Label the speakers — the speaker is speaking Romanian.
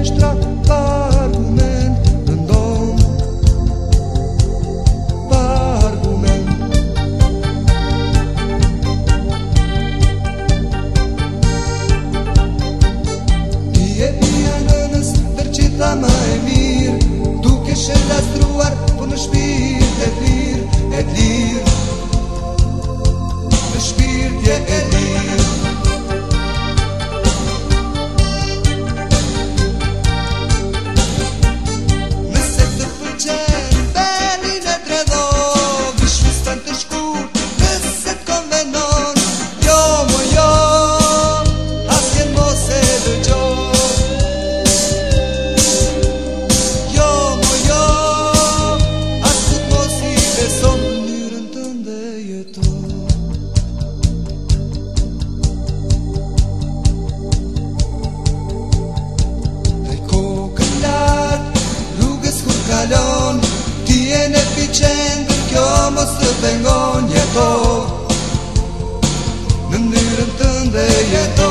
Speaker 1: ești drag la argument în domn, la argument. E bine, nănăs, vercita mea, jenë neficient kjo mos të pengon jeto. Në mënyrën tënde jeto.